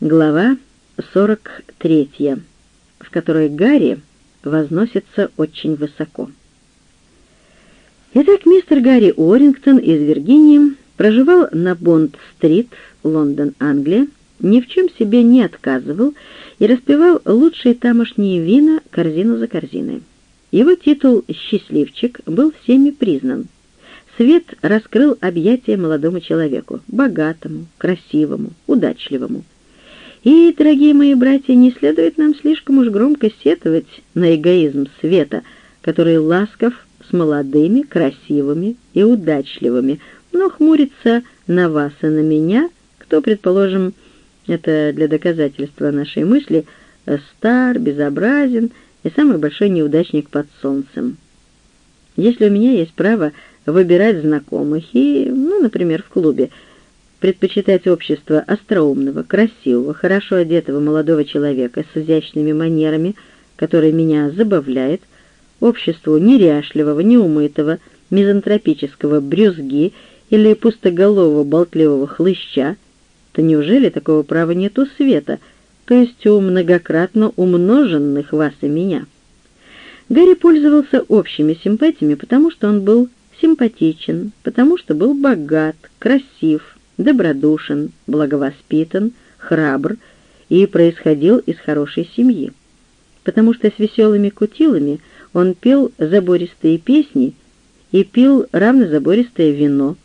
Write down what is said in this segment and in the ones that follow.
Глава 43, в которой Гарри возносится очень высоко. Итак, мистер Гарри Уоррингтон из Виргинии проживал на Бонд-стрит, Лондон, Англия, ни в чем себе не отказывал и распевал лучшие тамошние вина корзину за корзиной. Его титул «Счастливчик» был всеми признан. Свет раскрыл объятия молодому человеку, богатому, красивому, удачливому. И, дорогие мои братья, не следует нам слишком уж громко сетовать на эгоизм света, который ласков с молодыми, красивыми и удачливыми, но хмурится на вас и на меня, кто, предположим, это для доказательства нашей мысли, стар, безобразен и самый большой неудачник под солнцем. Если у меня есть право выбирать знакомых и, ну, например, в клубе, предпочитать общество остроумного, красивого, хорошо одетого молодого человека с изящными манерами, который меня забавляет, обществу неряшливого, неумытого, мизантропического брюзги или пустоголового болтливого хлыща, то неужели такого права нет у света, то есть у многократно умноженных вас и меня? Гарри пользовался общими симпатиями, потому что он был симпатичен, потому что был богат, красив, добродушен, благовоспитан, храбр и происходил из хорошей семьи. Потому что с веселыми кутилами он пел забористые песни и пил равнозабористое вино,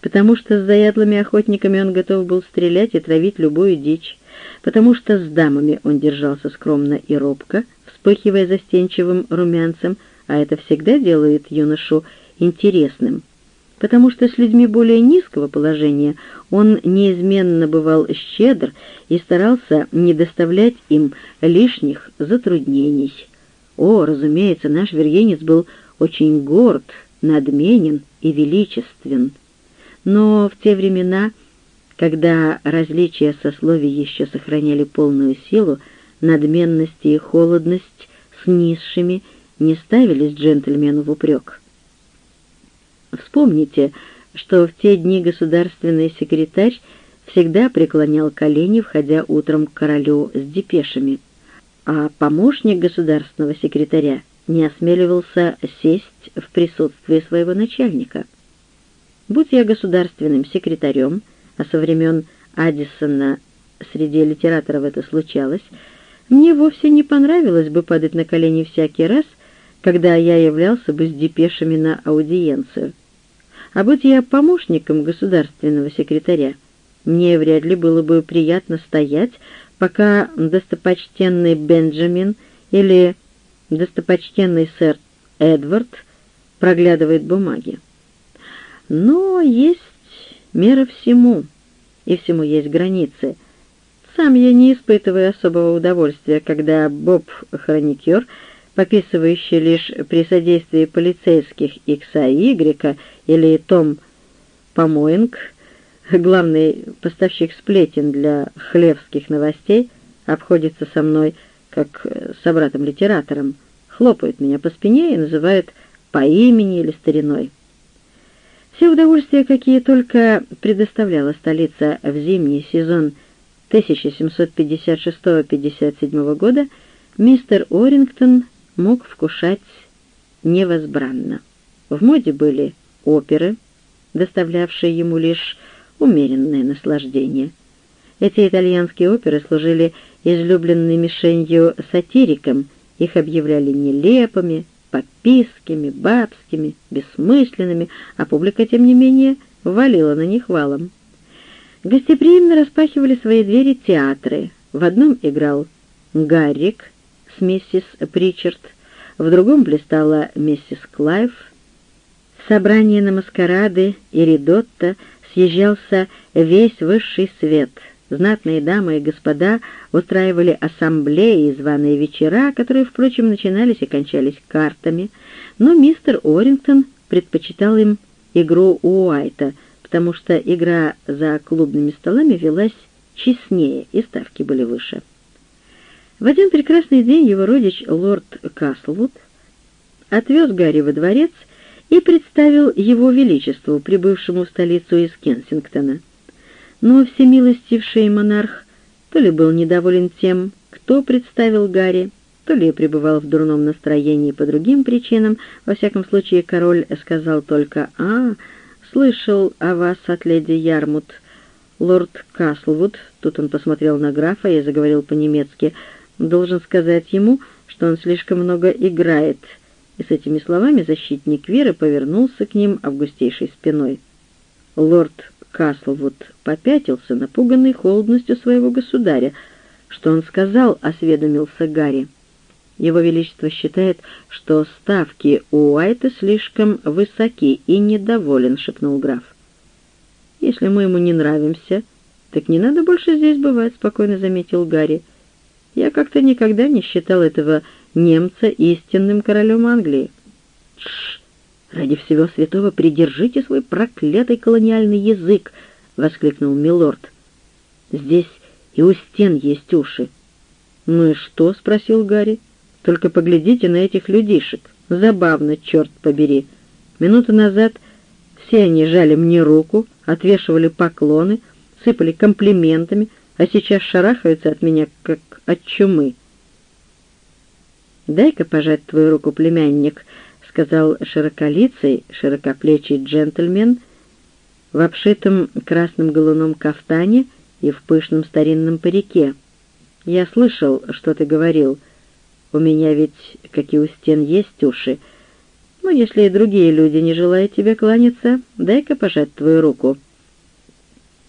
потому что с заядлыми охотниками он готов был стрелять и травить любую дичь, потому что с дамами он держался скромно и робко, вспыхивая застенчивым румянцем, а это всегда делает юношу интересным, потому что с людьми более низкого положения он неизменно бывал щедр и старался не доставлять им лишних затруднений. О, разумеется, наш вергенец был очень горд, надменен и величествен. Но в те времена, когда различия сословий еще сохраняли полную силу, надменность и холодность с низшими не ставились джентльмену в упрек. Вспомните, что в те дни государственный секретарь всегда преклонял колени, входя утром к королю с депешами, а помощник государственного секретаря не осмеливался сесть в присутствии своего начальника. Будь я государственным секретарем, а со времен Аддисона среди литераторов это случалось, мне вовсе не понравилось бы падать на колени всякий раз, когда я являлся бы с депешами на аудиенцию. А будь я помощником государственного секретаря, мне вряд ли было бы приятно стоять, пока достопочтенный Бенджамин или достопочтенный сэр Эдвард проглядывает бумаги. Но есть мера всему, и всему есть границы. Сам я не испытываю особого удовольствия, когда Боб-хроникер — пописывающий лишь при содействии полицейских Икса и Игрека, или Том Помоинг, главный поставщик сплетен для хлевских новостей, обходится со мной как собратом-литератором, хлопает меня по спине и называет по имени или стариной. Все удовольствия, какие только предоставляла столица в зимний сезон 1756-57 года, мистер Орингтон мог вкушать невозбранно. В моде были оперы, доставлявшие ему лишь умеренное наслаждение. Эти итальянские оперы служили излюбленной мишенью сатирикам, их объявляли нелепыми, попискими, бабскими, бессмысленными, а публика, тем не менее, валила на них валом. Гостеприимно распахивали свои двери театры. В одном играл Гаррик, с миссис Причард, в другом блистала миссис Клайв. В собрании на маскарады и ридотто съезжался весь высший свет. Знатные дамы и господа устраивали ассамблеи и званые вечера, которые, впрочем, начинались и кончались картами, но мистер Орингтон предпочитал им игру Уайта, потому что игра за клубными столами велась честнее и ставки были выше. В один прекрасный день его родич лорд Каслвуд отвез Гарри во дворец и представил его величеству, прибывшему в столицу из Кенсингтона. Но всемилостивший монарх то ли был недоволен тем, кто представил Гарри, то ли пребывал в дурном настроении по другим причинам. Во всяком случае, король сказал только «А, слышал о вас от леди Ярмут. Лорд Каслвуд», тут он посмотрел на графа и заговорил по-немецки, «должен сказать ему, что он слишком много играет». И с этими словами защитник Веры повернулся к ним августейшей спиной. Лорд Каслвуд попятился, напуганный холодностью своего государя. «Что он сказал?» — осведомился Гарри. Его Величество считает, что ставки у Уайта слишком высоки и недоволен», — шепнул граф. «Если мы ему не нравимся, так не надо больше здесь бывать», — спокойно заметил Гарри. «Я как-то никогда не считал этого немца истинным королем Англии». «Тш! Ради всего святого придержите свой проклятый колониальный язык!» — воскликнул милорд. «Здесь и у стен есть уши». «Ну и что?» — спросил Гарри. Только поглядите на этих людишек. Забавно, черт побери. Минуту назад все они жали мне руку, отвешивали поклоны, сыпали комплиментами, а сейчас шарахаются от меня, как от чумы. «Дай-ка пожать твою руку, племянник», — сказал широколицый, широкоплечий джентльмен в обшитом красным голуном кафтане и в пышном старинном парике. «Я слышал, что ты говорил», — у меня ведь, как и у стен, есть уши. Но если и другие люди не желают тебе кланяться, дай-ка пожать твою руку».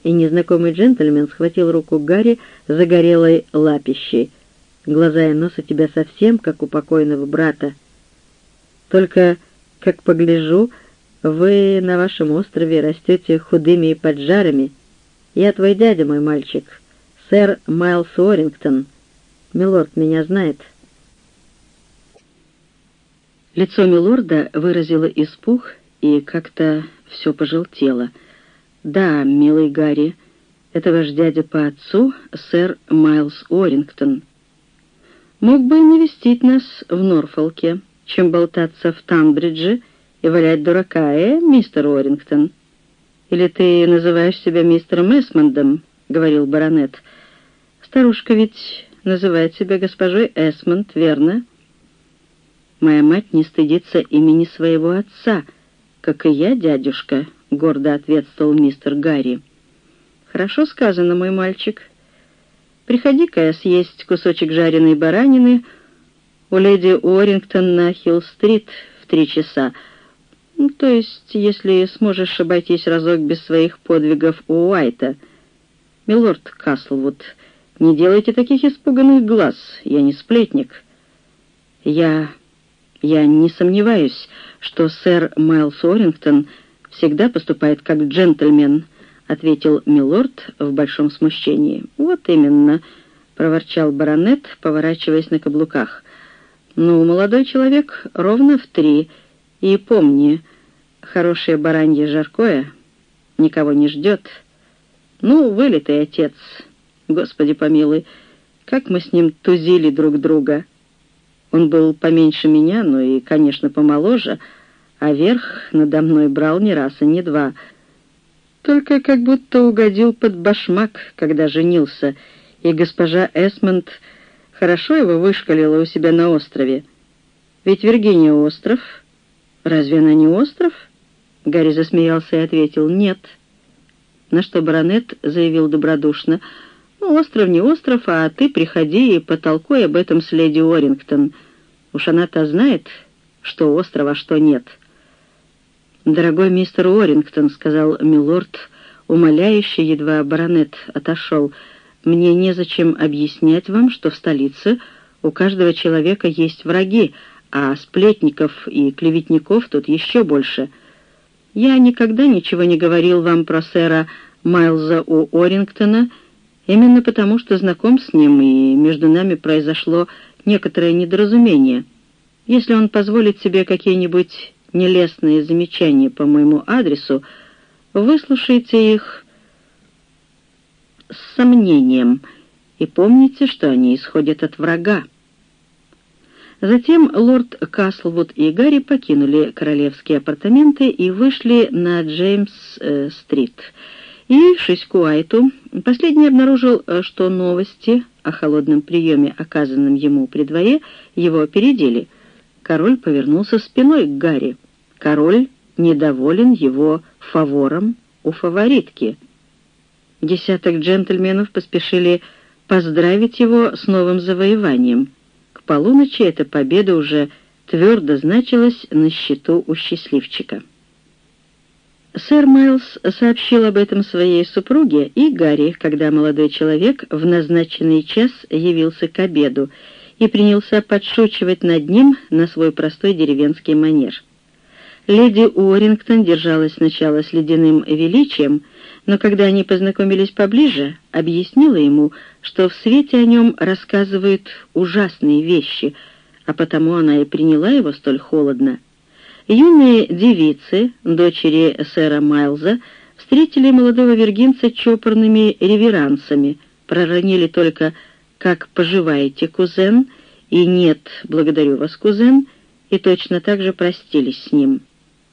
И незнакомый джентльмен схватил руку Гарри загорелой лапищей. «Глаза и нос у тебя совсем, как у покойного брата. Только, как погляжу, вы на вашем острове растете худыми и поджарами. Я твой дядя, мой мальчик, сэр Майлз Уоррингтон. Милорд меня знает». Лицо милорда выразило испуг и как-то все пожелтело. «Да, милый Гарри, это ваш дядя по отцу, сэр Майлз Орингтон. Мог бы навестить нас в Норфолке, чем болтаться в Танбридже и валять дурака, э, мистер Орингтон? Или ты называешь себя мистером Эсмондом?» — говорил баронет. «Старушка ведь называет себя госпожой Эсмонд, верно?» Моя мать не стыдится имени своего отца, как и я, дядюшка», — гордо ответствовал мистер Гарри. «Хорошо сказано, мой мальчик. Приходи-ка я съесть кусочек жареной баранины у леди Уоррингтон на Хилл-стрит в три часа. Ну, то есть, если сможешь обойтись разок без своих подвигов у Уайта. Милорд Каслвуд, не делайте таких испуганных глаз, я не сплетник. Я я не сомневаюсь, что сэр Майлз Орингтон всегда поступает как джентльмен, ответил милорд в большом смущении. Вот именно, проворчал баронет, поворачиваясь на каблуках. Ну, молодой человек, ровно в три. И помни, хорошее баранье жаркое никого не ждет. Ну, вылитый отец, господи помилуй, как мы с ним тузили друг друга. Он был поменьше меня, но и, конечно, помоложе, а верх надо мной брал не раз и не два. Только как будто угодил под башмак, когда женился, и госпожа Эсмонд хорошо его вышкалила у себя на острове. Ведь Виргиния остров. Разве она не остров? Гарри засмеялся и ответил «нет». На что баронет заявил добродушно — ну, остров не остров, а ты приходи и потолкуй об этом с леди Уоррингтон. Уж она-то знает, что остров, а что нет». «Дорогой мистер Уоррингтон», — сказал милорд, умоляющий, едва баронет отошел, — «мне незачем объяснять вам, что в столице у каждого человека есть враги, а сплетников и клеветников тут еще больше. Я никогда ничего не говорил вам про сэра Майлза У. Орингтона Именно потому, что знаком с ним, и между нами произошло некоторое недоразумение. Если он позволит себе какие-нибудь нелестные замечания по моему адресу, выслушайте их с сомнением и помните, что они исходят от врага. Затем лорд Каслвуд и Гарри покинули королевские апартаменты и вышли на Джеймс-стрит. Явившись к Уайту, последний обнаружил, что новости о холодном приеме, оказанном ему при дворе, его опередили. Король повернулся спиной к Гарри. Король недоволен его фавором у фаворитки. Десяток джентльменов поспешили поздравить его с новым завоеванием. К полуночи эта победа уже твердо значилась на счету у счастливчика. Сэр Майлз сообщил об этом своей супруге и Гарри, когда молодой человек в назначенный час явился к обеду и принялся подшучивать над ним на свой простой деревенский манер. Леди Уоррингтон держалась сначала с ледяным величием, но когда они познакомились поближе, объяснила ему, что в свете о нем рассказывают ужасные вещи, а потому она и приняла его столь холодно. Юные девицы, дочери сэра Майлза, встретили молодого виргинца чопорными реверансами, проронили только «Как поживаете, кузен?» и «Нет, благодарю вас, кузен», и точно так же простились с ним.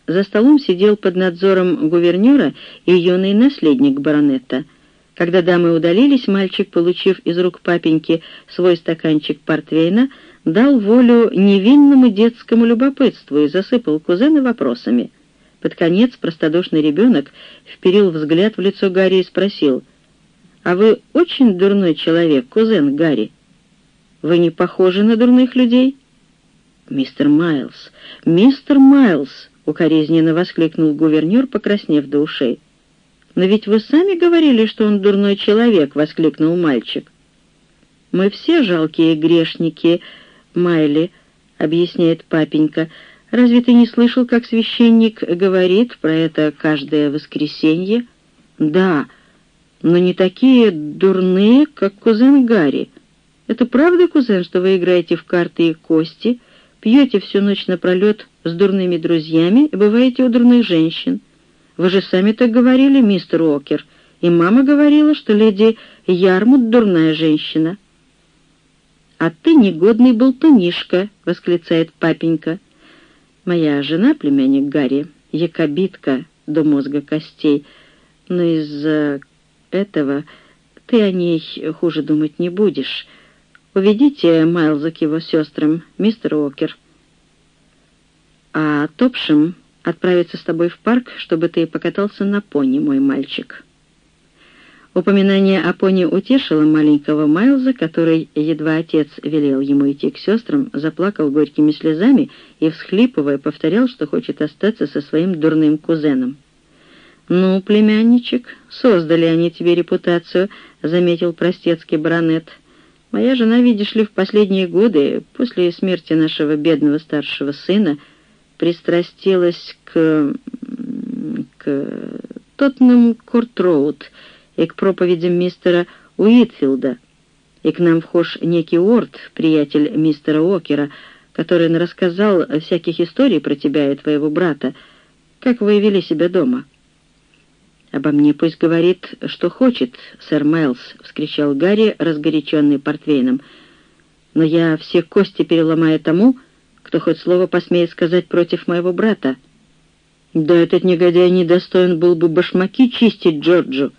За столом сидел под надзором гувернера и юный наследник баронета. Когда дамы удалились, мальчик, получив из рук папеньки свой стаканчик портвейна, дал волю невинному детскому любопытству и засыпал кузена вопросами. Под конец простодушный ребенок вперил взгляд в лицо Гарри и спросил, «А вы очень дурной человек, кузен Гарри? Вы не похожи на дурных людей?» «Мистер Майлз! Мистер Майлз!» — укоризненно воскликнул гувернер, покраснев до ушей. «Но ведь вы сами говорили, что он дурной человек!» — воскликнул мальчик. «Мы все жалкие грешники», Майли, — объясняет папенька, — разве ты не слышал, как священник говорит про это каждое воскресенье? Да, но не такие дурные, как кузен Гарри. Это правда, кузен, что вы играете в карты и кости, пьете всю ночь напролет с дурными друзьями и бываете у дурных женщин? Вы же сами так говорили, мистер Окер, и мама говорила, что леди Ярмут дурная женщина». «А ты негодный болтунишка!» — восклицает папенька. «Моя жена, племянник Гарри, якобитка до мозга костей, но из-за этого ты о ней хуже думать не будешь. Уведите Майлза к его сестрам, мистер Уокер. А Топшим отправится с тобой в парк, чтобы ты покатался на пони, мой мальчик». Упоминание о пони утешило маленького Майлза, который, едва отец велел ему идти к сестрам, заплакал горькими слезами и, всхлипывая, повторял, что хочет остаться со своим дурным кузеном. «Ну, племянничек, создали они тебе репутацию», — заметил простецкий баронет. «Моя жена, видишь ли, в последние годы, после смерти нашего бедного старшего сына, пристрастилась к... к Тотнам Корт-Роуд», и к проповедям мистера Уитфилда, и к нам вхож некий Уорд, приятель мистера Окера, который рассказал всяких историй про тебя и твоего брата, как вы вели себя дома». «Обо мне пусть говорит, что хочет, сэр Майлз», — вскричал Гарри, разгоряченный портвейном. «Но я все кости переломаю тому, кто хоть слово посмеет сказать против моего брата». «Да этот негодяй недостоин был бы башмаки чистить Джорджу»,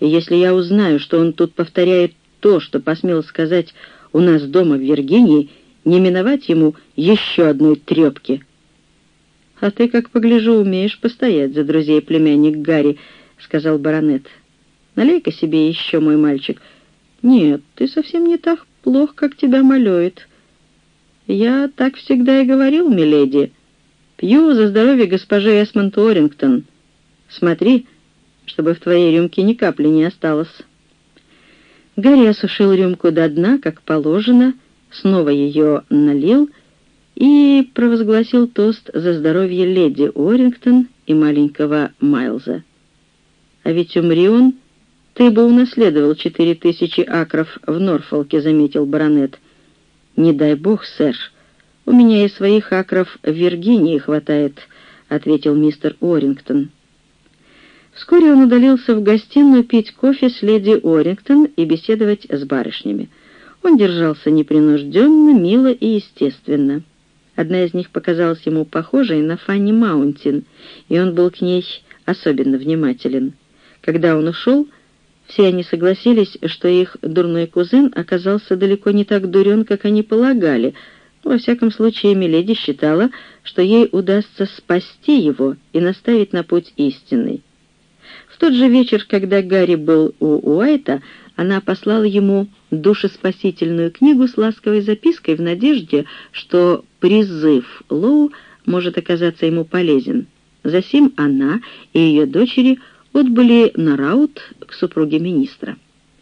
и если я узнаю, что он тут повторяет то, что посмел сказать у нас дома в Виргинии, не миновать ему еще одной трепки. «А ты, как погляжу, умеешь постоять за друзей племянник Гарри», — сказал баронет. «Налей-ка себе еще, мой мальчик». «Нет, ты совсем не так плох, как тебя малюет». «Я так всегда и говорил, миледи. Пью за здоровье госпожи Эсмонт Орингтон. Смотри, — чтобы в твоей рюмке ни капли не осталось». Гарри осушил рюмку до дна, как положено, снова ее налил и провозгласил тост за здоровье леди Уоррингтон и маленького Майлза. «А ведь умри он, ты бы унаследовал четыре тысячи акров в Норфолке», — заметил баронет. «Не дай бог, сэр, у меня и своих акров в Виргинии хватает», — ответил мистер Уоррингтон. Вскоре он удалился в гостиную пить кофе с леди Орингтон и беседовать с барышнями. Он держался непринужденно, мило и естественно. Одна из них показалась ему похожей на Фанни Маунтин, и он был к ней особенно внимателен. Когда он ушел, все они согласились, что их дурной кузен оказался далеко не так дурен, как они полагали. Во всяком случае, Миледи считала, что ей удастся спасти его и наставить на путь истинный. В тот же вечер, когда Гарри был у Уайта, она послала ему душеспасительную книгу с ласковой запиской в надежде, что призыв Лоу может оказаться ему полезен. Засим она и ее дочери отбыли на раут к супруге министра.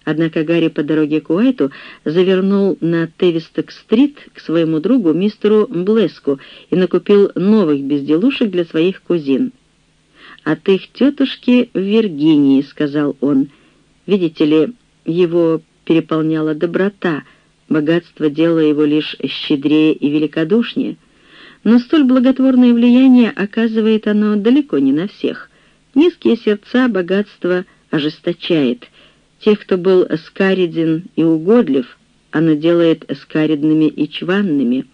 Однако Гарри по дороге к Уайту завернул на Тевисток-стрит к своему другу мистеру Блеску и накупил новых безделушек для своих кузин. «От их тетушки в Виргинии», — сказал он. «Видите ли, его переполняла доброта, богатство делало его лишь щедрее и великодушнее. Но столь благотворное влияние оказывает оно далеко не на всех. Низкие сердца богатство ожесточает. Тех, кто был скариден и угодлив, оно делает скаридными и чванными.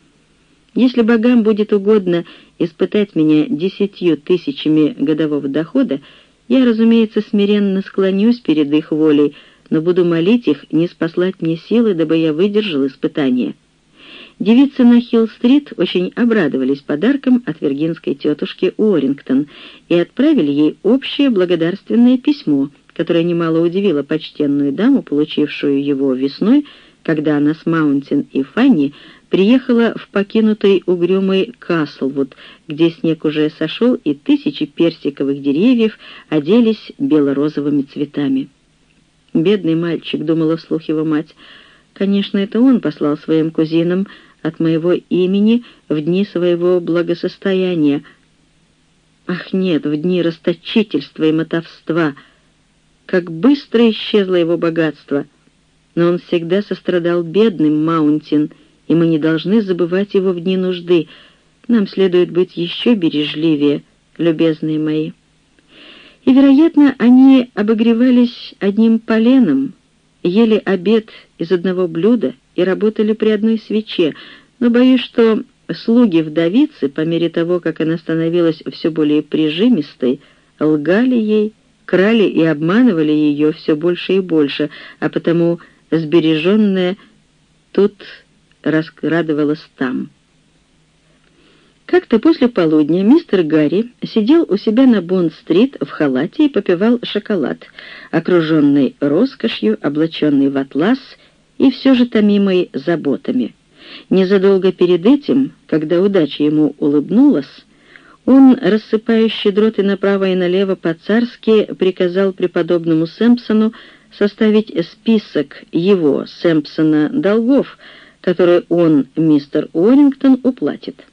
Если богам будет угодно испытать меня десятью тысячами годового дохода, я, разумеется, смиренно склонюсь перед их волей, но буду молить их не спаслать мне силы, дабы я выдержал испытание». Девицы на Хилл-стрит очень обрадовались подарком от виргинской тетушки Уоррингтон и отправили ей общее благодарственное письмо, которое немало удивило почтенную даму, получившую его весной, когда она с Маунтин и Фанни приехала в покинутый угрюмый Каслвуд, где снег уже сошел и тысячи персиковых деревьев оделись бело-розовыми цветами. «Бедный мальчик», — думала вслух его мать, — «конечно, это он послал своим кузинам от моего имени в дни своего благосостояния. Ах нет, в дни расточительства и мотовства. Как быстро исчезло его богатство. Но он всегда сострадал бедным, Маунтин, и мы не должны забывать его в дни нужды. Нам следует быть еще бережливее, любезные мои» и, вероятно, они обогревались одним поленом, ели обед из одного блюда и работали при одной свече, но боюсь, что слуги вдовицы, по мере того, как она становилась все более прижимистой, лгали ей, крали и обманывали ее все больше и больше, а потому сбереженная тут раскрадывалась там. Как-то после полудня мистер Гарри сидел у себя на Бонд-стрит в халате и попивал шоколад, окруженный роскошью, облаченный в атлас и все же томимый заботами. Незадолго перед этим, когда удача ему улыбнулась, он, рассыпая щедроты направо и налево по-царски, приказал преподобному Сэмпсону составить список его, Сэмпсона, долгов, которые он, мистер Уоррингтон, уплатит.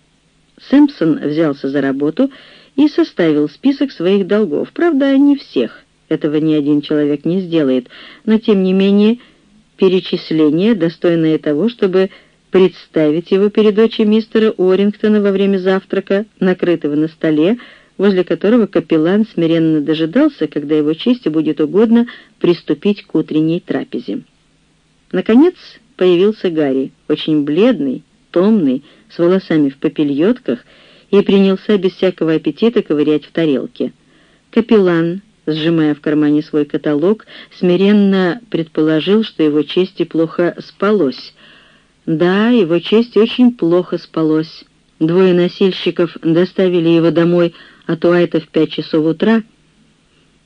Сэмпсон взялся за работу и составил список своих долгов. Правда, не всех, этого ни один человек не сделает, но тем не менее перечисление, достойное того, чтобы представить его перед очи мистера Уоррингтона во время завтрака, накрытого на столе, возле которого капеллан смиренно дожидался, когда его чести будет угодно приступить к утренней трапезе. Наконец появился Гарри, очень бледный, томный, с волосами в попельотках, и принялся без всякого аппетита ковырять в тарелке. Капеллан, сжимая в кармане свой каталог, смиренно предположил, что его чести плохо спалось. Да, его честь очень плохо спалось. Двое носильщиков доставили его домой от Уайта в пять часов утра,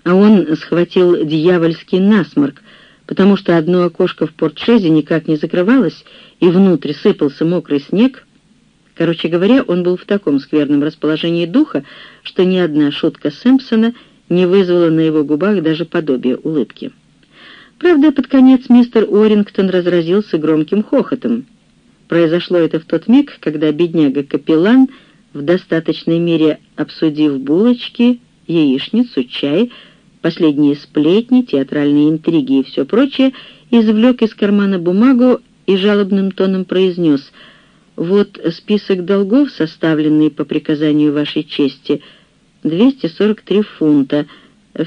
а он схватил дьявольский насморк, потому что одно окошко в портшезе никак не закрывалось, и внутрь сыпался мокрый снег. Короче говоря, он был в таком скверном расположении духа, что ни одна шутка Сэмпсона не вызвала на его губах даже подобие улыбки. Правда, под конец мистер Уоррингтон разразился громким хохотом. Произошло это в тот миг, когда бедняга-капеллан, в достаточной мере обсудив булочки, яичницу, чай, последние сплетни, театральные интриги и все прочее, извлек из кармана бумагу и жалобным тоном произнес «Вот список долгов, составленный по приказанию вашей чести, 243 фунта.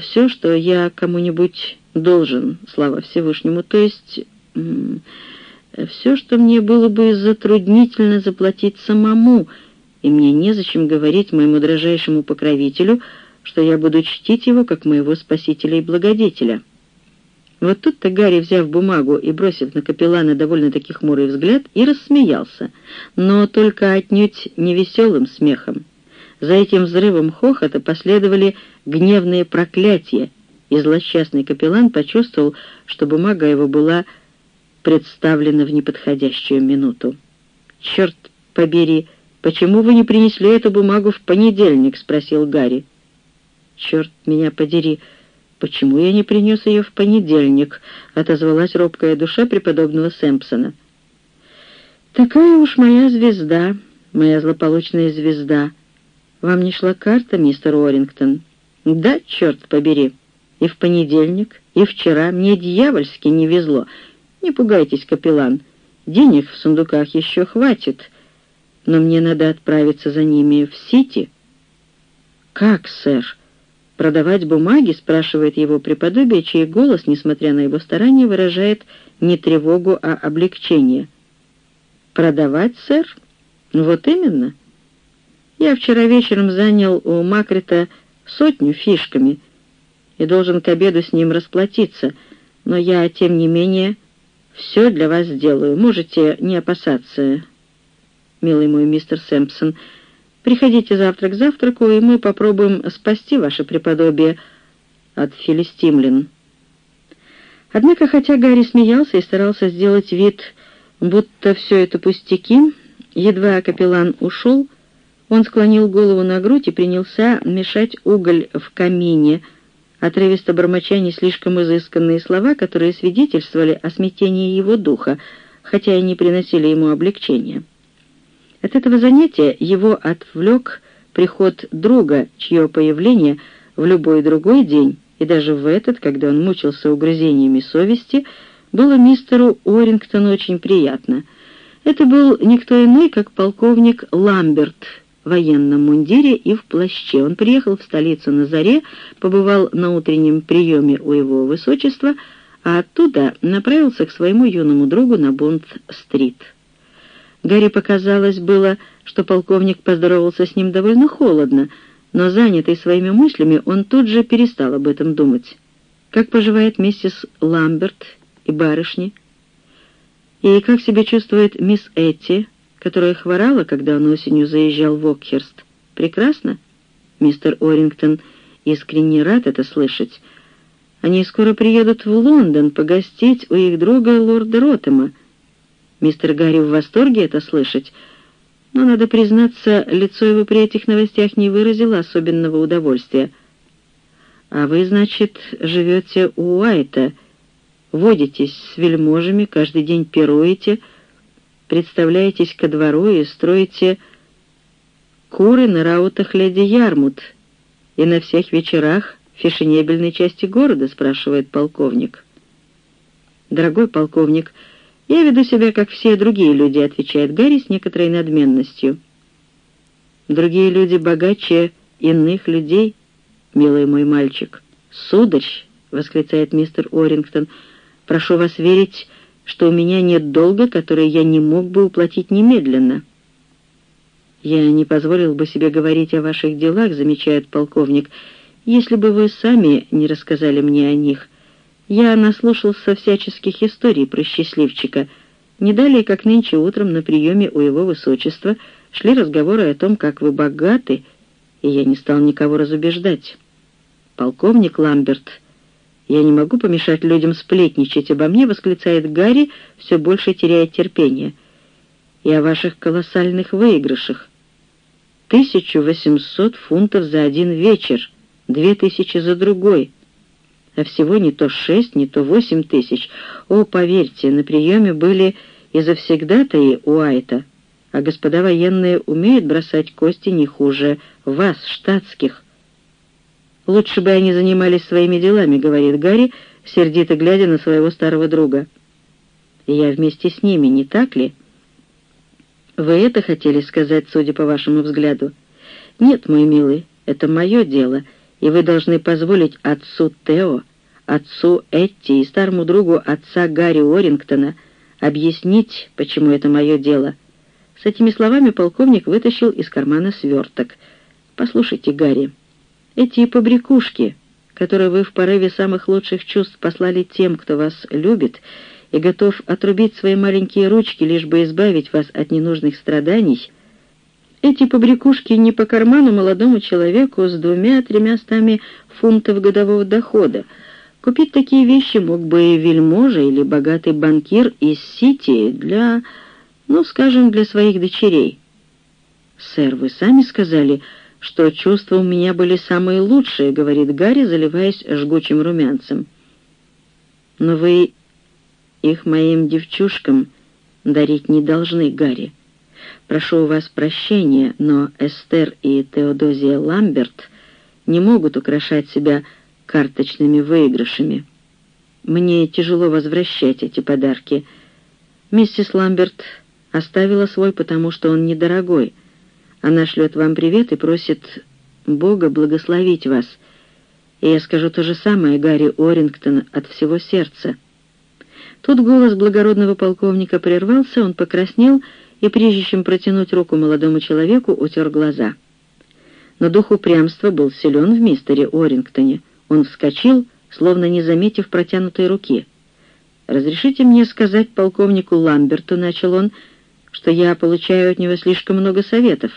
Все, что я кому-нибудь должен, слава Всевышнему, то есть все, что мне было бы затруднительно заплатить самому, и мне незачем говорить моему дрожайшему покровителю, что я буду чтить его как моего спасителя и благодетеля». Вот тут-то Гарри, взяв бумагу и бросив на капеллана довольно-таки хмурый взгляд, и рассмеялся, но только отнюдь невеселым смехом. За этим взрывом хохота последовали гневные проклятия, и злосчастный капеллан почувствовал, что бумага его была представлена в неподходящую минуту. «Черт побери, почему вы не принесли эту бумагу в понедельник?» — спросил Гарри. «Черт меня подери!» «Почему я не принес ее в понедельник?» — отозвалась робкая душа преподобного Сэмпсона. «Такая уж моя звезда, моя злополучная звезда. Вам не шла карта, мистер Уоррингтон?» «Да, черт побери. И в понедельник, и вчера мне дьявольски не везло. Не пугайтесь, капеллан, денег в сундуках еще хватит, но мне надо отправиться за ними в Сити». «Как, сэр?» «Продавать бумаги?» — спрашивает его преподобие, чей голос, несмотря на его старания, выражает не тревогу, а облегчение. «Продавать, сэр? Вот именно. Я вчера вечером занял у Макрита сотню фишками и должен к обеду с ним расплатиться, но я, тем не менее, все для вас сделаю. Можете не опасаться, милый мой мистер Сэмпсон». Приходите завтра к завтраку, и мы попробуем спасти ваше преподобие от филистимлян». Однако, хотя Гарри смеялся и старался сделать вид, будто все это пустяки, едва капеллан ушел, он склонил голову на грудь и принялся мешать уголь в камине, отрывисто бормоча не слишком изысканные слова, которые свидетельствовали о смятении его духа, хотя и не приносили ему облегчения. От этого занятия его отвлек приход друга, чье появление в любой другой день, и даже в этот, когда он мучился угрызениями совести, было мистеру Орингтону очень приятно. Это был никто иной, как полковник Ламберт в военном мундире и в плаще. Он приехал в столицу на заре, побывал на утреннем приеме у его высочества, а оттуда направился к своему юному другу на Бонд-стрит. Гарри показалось было, что полковник поздоровался с ним довольно холодно, но занятый своими мыслями, он тут же перестал об этом думать. Как поживает миссис Ламберт и барышни? И как себя чувствует мисс Этти, которая хворала, когда он осенью заезжал в Окхерст? Прекрасно? Мистер Орингтон искренне рад это слышать. Они скоро приедут в Лондон погостить у их друга лорда Роттема, Мистер Гарри в восторге это слышать, но, надо признаться, лицо его при этих новостях не выразило особенного удовольствия. «А вы, значит, живете у Уайта, водитесь с вельможами, каждый день пируете, представляетесь ко двору и строите куры на раутах леди Ярмут и на всех вечерах фешенебельной части города?» — спрашивает полковник. «Дорогой полковник», — «Я веду себя, как все другие люди», — отвечает Гарри с некоторой надменностью. «Другие люди богаче иных людей, милый мой мальчик». «Сударь», — восклицает мистер Орингтон, — «прошу вас верить, что у меня нет долга, который я не мог бы уплатить немедленно». «Я не позволил бы себе говорить о ваших делах», — замечает полковник, — «если бы вы сами не рассказали мне о них». Я наслушался всяческих историй про счастливчика. Не далее, как нынче утром на приеме у его высочества шли разговоры о том, как вы богаты, и я не стал никого разубеждать. Полковник Ламберт, я не могу помешать людям сплетничать обо мне, восклицает Гарри, все больше теряя терпение. И о ваших колоссальных выигрышах. Тысячу восемьсот фунтов за один вечер, две тысячи за другой — а всего не то шесть, не то восемь тысяч. О, поверьте, на приеме были и завсегдатаи Уайта, а господа военные умеют бросать кости не хуже вас, штатских. «Лучше бы они занимались своими делами», — говорит Гарри, сердито глядя на своего старого друга. «И я вместе с ними, не так ли?» «Вы это хотели сказать, судя по вашему взгляду?» «Нет, мой милый, это мое дело, и вы должны позволить отцу Тео отцу Этти и старому другу отца Гарри Уоррингтона объяснить, почему это мое дело. С этими словами полковник вытащил из кармана сверток. «Послушайте, Гарри, Эти побрякушки, которые вы в порыве самых лучших чувств послали тем, кто вас любит, и готов отрубить свои маленькие ручки, лишь бы избавить вас от ненужных страданий, эти побрякушки не по карману молодому человеку с двумя-тремя стами фунтов годового дохода. Купить такие вещи мог бы и вельможа или богатый банкир из Сити для, ну, скажем, для своих дочерей. «Сэр, вы сами сказали, что чувства у меня были самые лучшие», — говорит Гарри, заливаясь жгучим румянцем. «Но вы их моим девчушкам дарить не должны, Гарри. Прошу у вас прощения, но Эстер и Теодозия Ламберт не могут украшать себя карточными выигрышами. Мне тяжело возвращать эти подарки. Миссис Ламберт оставила свой, потому что он недорогой. Она шлет вам привет и просит Бога благословить вас. И я скажу то же самое Гарри Орингтон от всего сердца. Тут голос благородного полковника прервался, он покраснел и, прежде чем протянуть руку молодому человеку, утер глаза. Но дух упрямства был силен в мистере Орингтоне. Он вскочил, словно не заметив протянутой руки. «Разрешите мне сказать полковнику Ламберту», — начал он, — «что я получаю от него слишком много советов.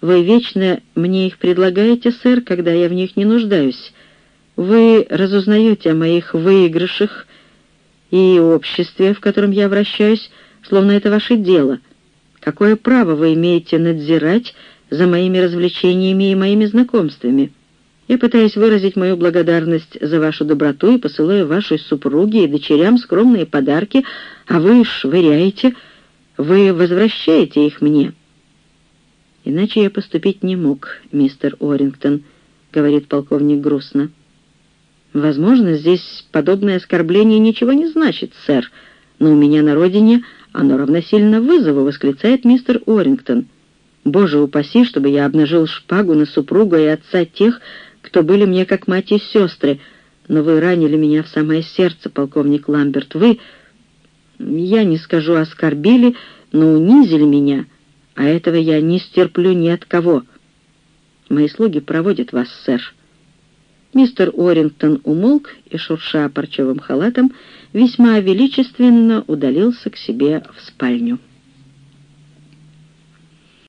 Вы вечно мне их предлагаете, сэр, когда я в них не нуждаюсь. Вы разузнаете о моих выигрышах и обществе, в котором я вращаюсь, словно это ваше дело. Какое право вы имеете надзирать за моими развлечениями и моими знакомствами? Я пытаюсь выразить мою благодарность за вашу доброту и посылаю вашей супруге и дочерям скромные подарки, а вы швыряете, вы возвращаете их мне. Иначе я поступить не мог, мистер Орингтон, — говорит полковник грустно. Возможно, здесь подобное оскорбление ничего не значит, сэр, но у меня на родине оно равносильно вызову, восклицает мистер Орингтон. Боже упаси, чтобы я обнажил шпагу на супруга и отца тех, кто были мне как мать и сестры, но вы ранили меня в самое сердце, полковник Ламберт. Вы, я не скажу оскорбили, но унизили меня, а этого я не стерплю ни от кого. Мои слуги проводят вас, сэр». Мистер Орингтон умолк и, шурша парчевым халатом, весьма величественно удалился к себе в спальню.